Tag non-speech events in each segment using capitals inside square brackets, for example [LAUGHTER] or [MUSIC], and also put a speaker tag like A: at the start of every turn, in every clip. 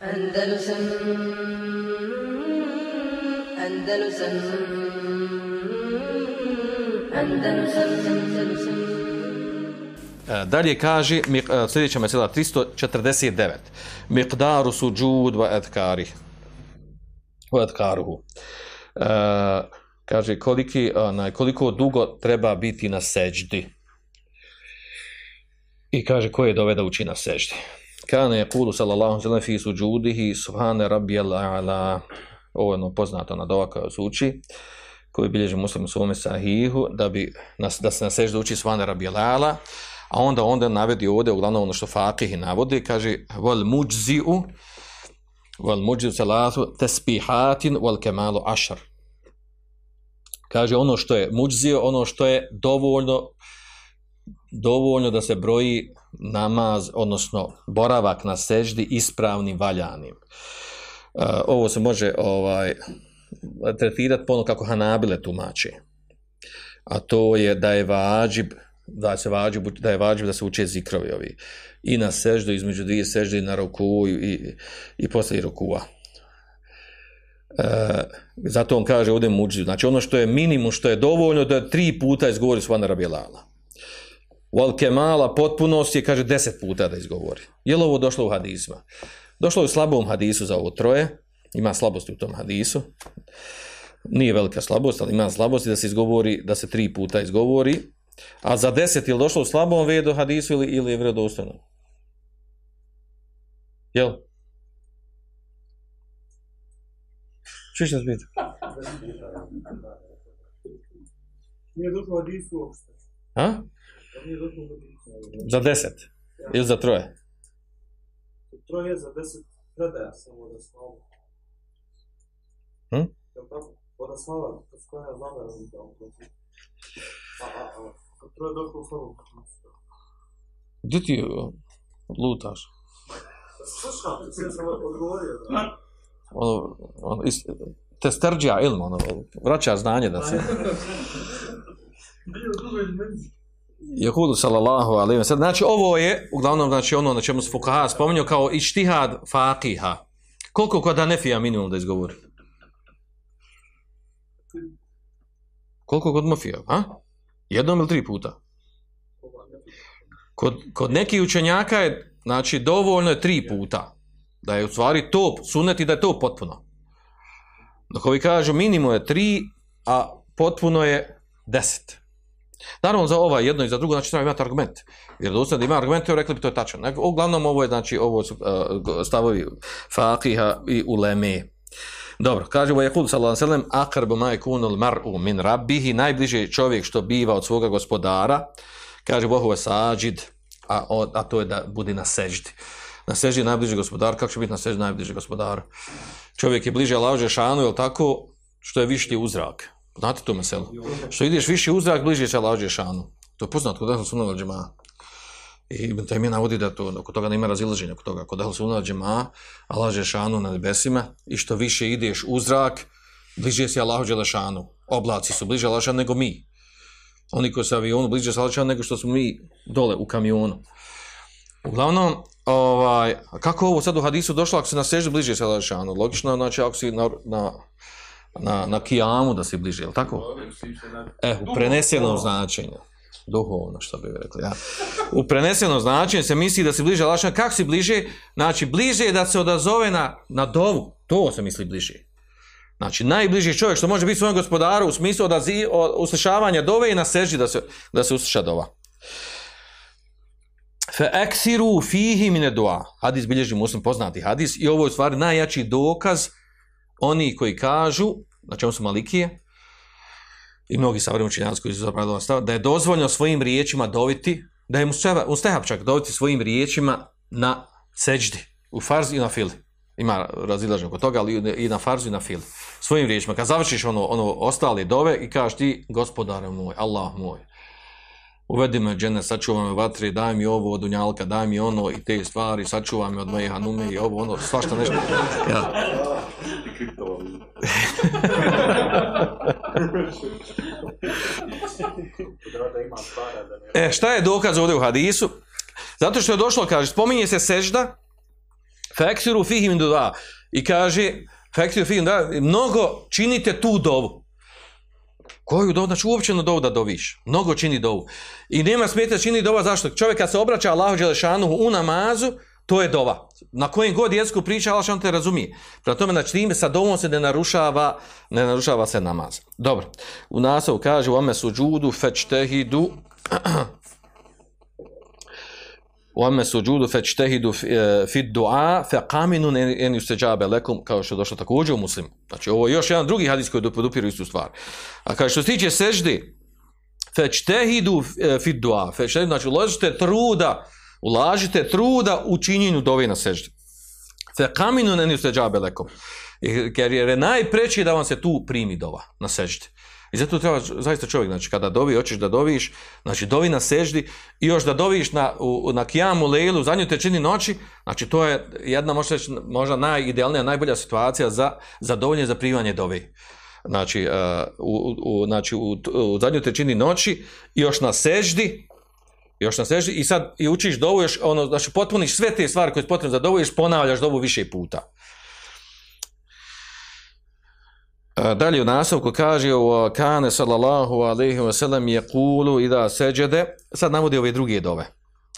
A: Andalusam Andalusam Andalusam Andalusam
B: e, Dalje kaže, mi- e, sljedeća mesela 349. Miqdaru suđud va edkari. Va edkaruhu. E, kaže, koliki, onaj, koliko dugo treba biti na seđdi. I kaže, ko je doveda uči na seđdi. Kane je kulu sallallahu sallam fi suđudihi subhane rabbi ala. Ovo je ono poznato na dova koja se uči koji bilježi muslim u svome sahihu da, bi, nas, da se na seždu uči subhane rabbi ala a onda onda navedi ovdje uglavnom ono što fakihi navodi kaže wal muđzi'u wal muđzi'u salatu tespihatin wal kemalu ašar. Kaže ono što je muđzio, ono što je dovoljno dovoljno da se broji namaz, odnosno boravak na seždi ispravnim valjanim. E, ovo se može ovaj tretirati ponovno kako Hanabile tumači. A to je da je vađib da se vađib, da je vađib da se uče zikrovi ovi. I na seždu, između dvije sežde i na roku i, i posle i. E, zato on kaže ovdje muđu. Znači ono što je minimum, što je dovoljno da tri puta izgovori Svana Rabijelala. Wal kemala potpunost je, kaže, deset puta da izgovori. Je li ovo došlo u hadisma? Došlo je u slabom hadisu za ovo troje. Ima slabosti u tom hadisu. Nije velika slabost, ali ima slabosti da se izgovori, da se tri puta izgovori. A za deset je li došlo u slabom vedu hadisu ili, ili je vredostojno? Jel? Čuš nas biti?
C: Nije došlo od Isu uopšte.
B: A? Za deset? Ili za troje?
C: Troje za deset predaja samo da slava.
B: Hm?
C: Jel tako? Voda slava, to s koja zamera da protiv. A, a, a, kad troje došlo u slavu.
B: Gdje ti lutaš?
C: Slušam, sve sam odgovorio. Da.
B: ono, ono is, testerđa ilm, ono, vraća znanje da se... [LAUGHS]
C: Bio dugo iz meni.
B: Jehudu sallallahu alaihi wa sallam. Znači, ovo je, uglavnom, znači, ono na čemu se Fukaha spominjao kao ištihad faqiha. Koliko kod Hanefija minimum da izgovori? Koliko kod Mafija, a? Jednom ili tri puta? Kod, kod nekih učenjaka je, znači, dovoljno je tri puta. Da je u stvari to sunet i da je to potpuno. Dok ovi kažu minimum je tri, a potpuno je deset. Naravno za ova jedno i za drugo, znači treba imati argument. Jer da ustane da ima argumente, rekli bi to je tačno. Nego, Uglavnom ovo je, znači, ovo su uh, stavovi faqiha i uleme. Dobro, kaže wa yaqul sallallahu alejhi ve sellem aqrabu ma yakunu al-mar'u min rabbih, najbliže čovjek što biva od svoga gospodara. Kaže wa huwa sajid, a, a to je da bude na seždi. Na seždi najbliži gospodar, kako će biti na seždi najbliži gospodar? Čovjek je bliže Allahu džeshanu, je tako što je višlji uzrak. Znate to meselo? Što ideš viši uzrak, bliže će Allahu džeshanu. To je poznato kod Ahl Sunnah Jamaa. I Ibn Taymiyyah navodi da to oko toga nema razilaženja oko toga kod Ahl Sunnah Jamaa, Allah džeshanu na nebesima i što više ideš u zrak, bliže si Allahu džeshanu. Oblaci su bliže Allahu džeshanu nego mi. Oni koji su u avionu bliže Allahu džeshanu nego što smo mi dole u kamionu. Uglavnom, ovaj, kako ovo sad u hadisu došlo ako se na seždu bliže sa Alešanu? Logično, znači ako si na, na, na, na kijamu da si bliže, je li tako? E, u prenesenom značenju. Duhovno, što bi rekli, ja. U prenesenom značenju se misli da si bliže Alešanu. Kako si bliže? Znači, bliže je da se odazove na, na dovu. To se misli bliže. Znači, najbliži čovjek što može biti svojom gospodaru u smislu odazi, o, uslišavanja dove i na seži da se, da se usliša dova. Fe eksiru fihi mine dua. Hadis bilježi muslim poznati hadis i ovo je u stvari najjači dokaz oni koji kažu, Znači, na čemu su malikije, i mnogi savremeni učenjaci koji su zapravo stav, da je dozvoljno svojim riječima doviti, da je mustehab čak doviti svojim riječima na seđdi, u farzi i na fili. Ima razilaženje kod toga, ali i na farzu i na fili. Svojim riječima. Kad završiš ono, ono ostale dove i kažeš ti, gospodare moj, Allah moj, uvedi me džene, sačuvaj me vatre, daj mi ovo od unjalka, daj mi ono i te stvari, sačuvaj me od moje hanume i ovo, ono, svašta nešto. Ja.
C: Da [LAUGHS] da.
B: E, šta je dokaz ovdje u hadisu? Zato što je došlo, kaže, spominje se sežda, Feksiru fihim dua. I kaže, feksiru fihim dua, mnogo činite tu dovu. Koju dovu? Znači uopće na dovu da doviš. Mnogo čini dovu. I nema smeta čini dova, zašto? Čovjek kad se obraća Allahu Đelešanuhu u namazu, to je dova. Na kojem god jeziku priča, Allah on te razumije. Prema tome, znači time sa dovom se ne narušava, ne narušava se namaz. Dobro. U nasavu kaže, u ome suđudu fečtehidu u ame suđudu fečtehidu eh, fit dua fe kaminu en kao što je došlo također u muslimu. Znači, ovo je još jedan drugi hadis koji podupiru istu stvar. A kaže, što se tiče seždi, fečtehidu eh, fit dua, fečtehidu, znači, uložite truda, ulažite truda u činjenju dove na seždi. Fe kaminu en lekum. Jer je najpreći da vam se tu primi dova na seždi. I zato treba zaista čovjek, znači kada dovi, hoćeš da doviš, znači dovi na seždi i još da doviš na, u, na kijamu lejlu, zadnju tečini noći, znači to je jedna možda, možda najidealnija, najbolja situacija za, za dovolje za privanje dovi. Znači, uh, u, u, znači u, u zadnju tečini noći još na seždi, još na seždi i sad i učiš dovu, još ono, znači potpuniš sve te stvari koje je potrebno za dovu, još ponavljaš dovu više puta. Dalje u nastavku kaže o kane sallallahu alaihi wa sallam je kulu i da seđede. Sad navodi ove druge dove.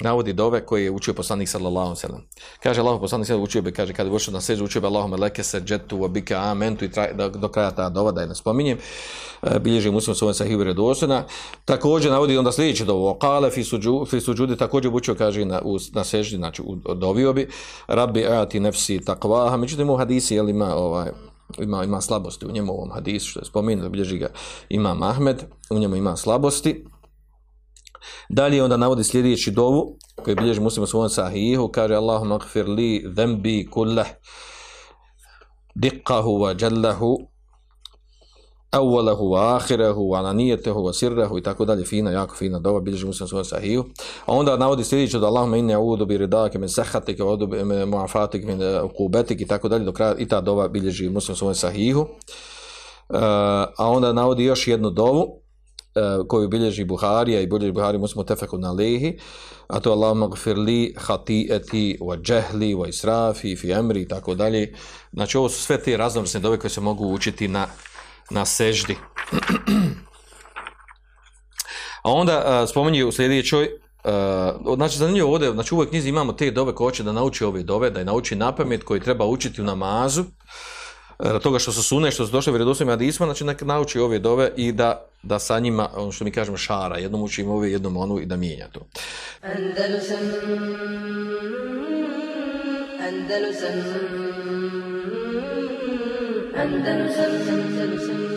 B: Navodi dove koje je učio poslanik sallallahu alaihi wa sallam. Kaže Allah poslanik sallallahu učio bi, kaže kada je ušao na seđu, učio bi Allahumma leke seđetu wa bika amentu i traj, do, do kraja ta dova da je ne spominjem. E, bilježi muslim svojom sahibu redosuna. Također navodi onda sljedeće dovo. Kale fi, suđu, fi suđudi također učio kaže na, u, na seždi, znači u, dovio bi. Rabbi ati nefsi takvaha. Međutim u hadisi jel ima ovaj, ima, ima slabosti u njemu ovom hadisu što je spomenuo, bilježi ga ima Ahmed, u njemu ima slabosti. Dalje onda navodi sljedeći dovu koji bilježi muslim u svom sahihu, kaže Allahu magfir li zembi kulleh diqqahu wa jallahu awwalahu wa akhirahu wa alaniyatahu wa sirrahu i tako dalje. Fina jako fina dova bilježi muslim svoj sahih a onda navodi sljedeće da Allahumma inni a'udhu bi ridaka min sakhatika wa bi mu'afatika min eh, uqubatika i tako dalje. Do kraja i ta dova bilježi muslim svoj sahihu. uh, a onda navodi još jednu dovu uh, koju bilježi Buharija i bilježi Buhari muslimu tefeku na lehi a to Allahumma gfir li khati'ati wa jahli wa israfi fi amri i tako dalje. Znači ovo su sve te raznovrsne dove koje se mogu učiti na na seždi. A onda uh, spominje u sljedećoj, uh, znači zanimljivo ovdje, znači u ovoj knjizi imamo te dove koje hoće da nauči ove dove, da je nauči na pamet koji treba učiti u namazu, uh, toga što su sune, što su došle vjerodostojima hadisma, znači neka nauči ove dove i da da sa njima, ono što mi kažemo, šara, jednom učimo ove, jednom onu i da mijenja to. Andalusam, Andalusam, Andalusam, Andalusam,